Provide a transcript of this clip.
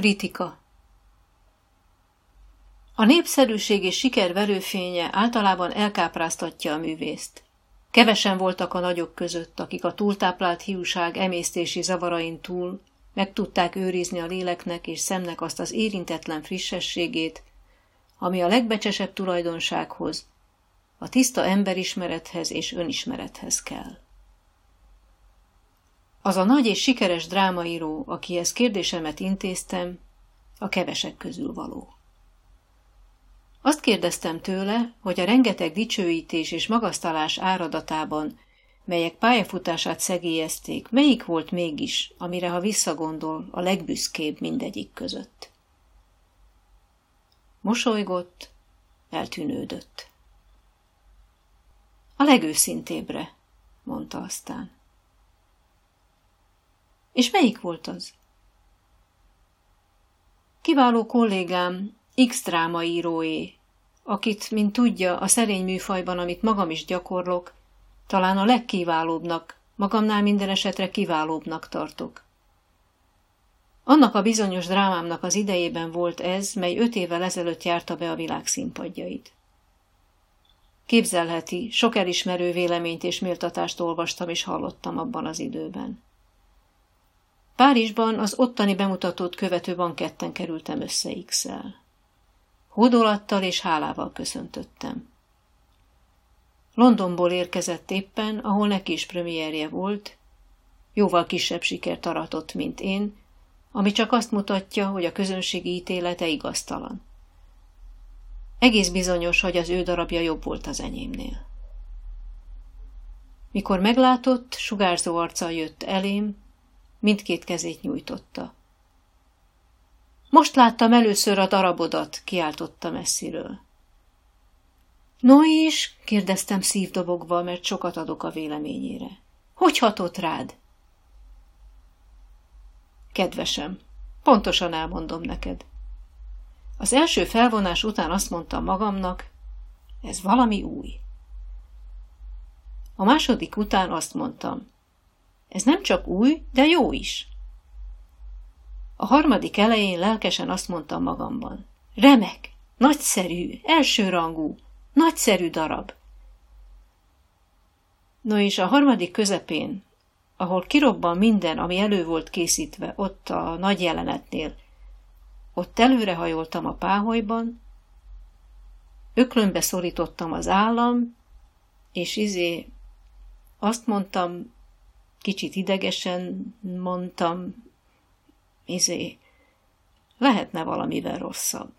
Kritika A népszerűség és siker verőfénye általában elkápráztatja a művészt. Kevesen voltak a nagyok között, akik a túltáplált hiúság emésztési zavarain túl meg tudták őrizni a léleknek és szemnek azt az érintetlen frissességét, ami a legbecsesebb tulajdonsághoz, a tiszta emberismerethez és önismerethez kell. Az a nagy és sikeres drámaíró, akihez kérdésemet intéztem, a kevesek közül való. Azt kérdeztem tőle, hogy a rengeteg dicsőítés és magasztalás áradatában, melyek pályafutását szegélyezték, melyik volt mégis, amire, ha visszagondol, a legbüszkébb mindegyik között. Mosolygott, eltűnődött. A legőszintébbre, mondta aztán. És melyik volt az? Kiváló kollégám, X drámaíróé, akit, mint tudja, a szerény műfajban, amit magam is gyakorlok, talán a legkiválóbbnak, magamnál minden esetre kiválóbbnak tartok. Annak a bizonyos drámámnak az idejében volt ez, mely öt évvel ezelőtt járta be a világ színpadjait. Képzelheti, sok elismerő véleményt és méltatást olvastam és hallottam abban az időben. Párizsban az ottani bemutatót követő banketten kerültem össze x -el. Hódolattal és hálával köszöntöttem. Londonból érkezett éppen, ahol neki is premierje volt, jóval kisebb sikert aratott, mint én, ami csak azt mutatja, hogy a közönségi ítélete igaztalan. Egész bizonyos, hogy az ő darabja jobb volt az enyémnél. Mikor meglátott, sugárzó arccal jött elém, mindkét kezét nyújtotta. Most láttam először a darabodat, kiáltotta messziről. No is? kérdeztem szívdobogva, mert sokat adok a véleményére. Hogy hatott rád? Kedvesem, pontosan elmondom neked. Az első felvonás után azt mondtam magamnak, ez valami új. A második után azt mondtam, ez nem csak új, de jó is. A harmadik elején lelkesen azt mondtam magamban, remek, nagyszerű, elsőrangú, nagyszerű darab. No és a harmadik közepén, ahol kirobban minden, ami elő volt készítve, ott a nagy jelenetnél, ott előrehajoltam a páholyban, öklönbe szorítottam az állam, és izé azt mondtam, kicsit idegesen mondtam, izé, lehetne valamivel rosszabb.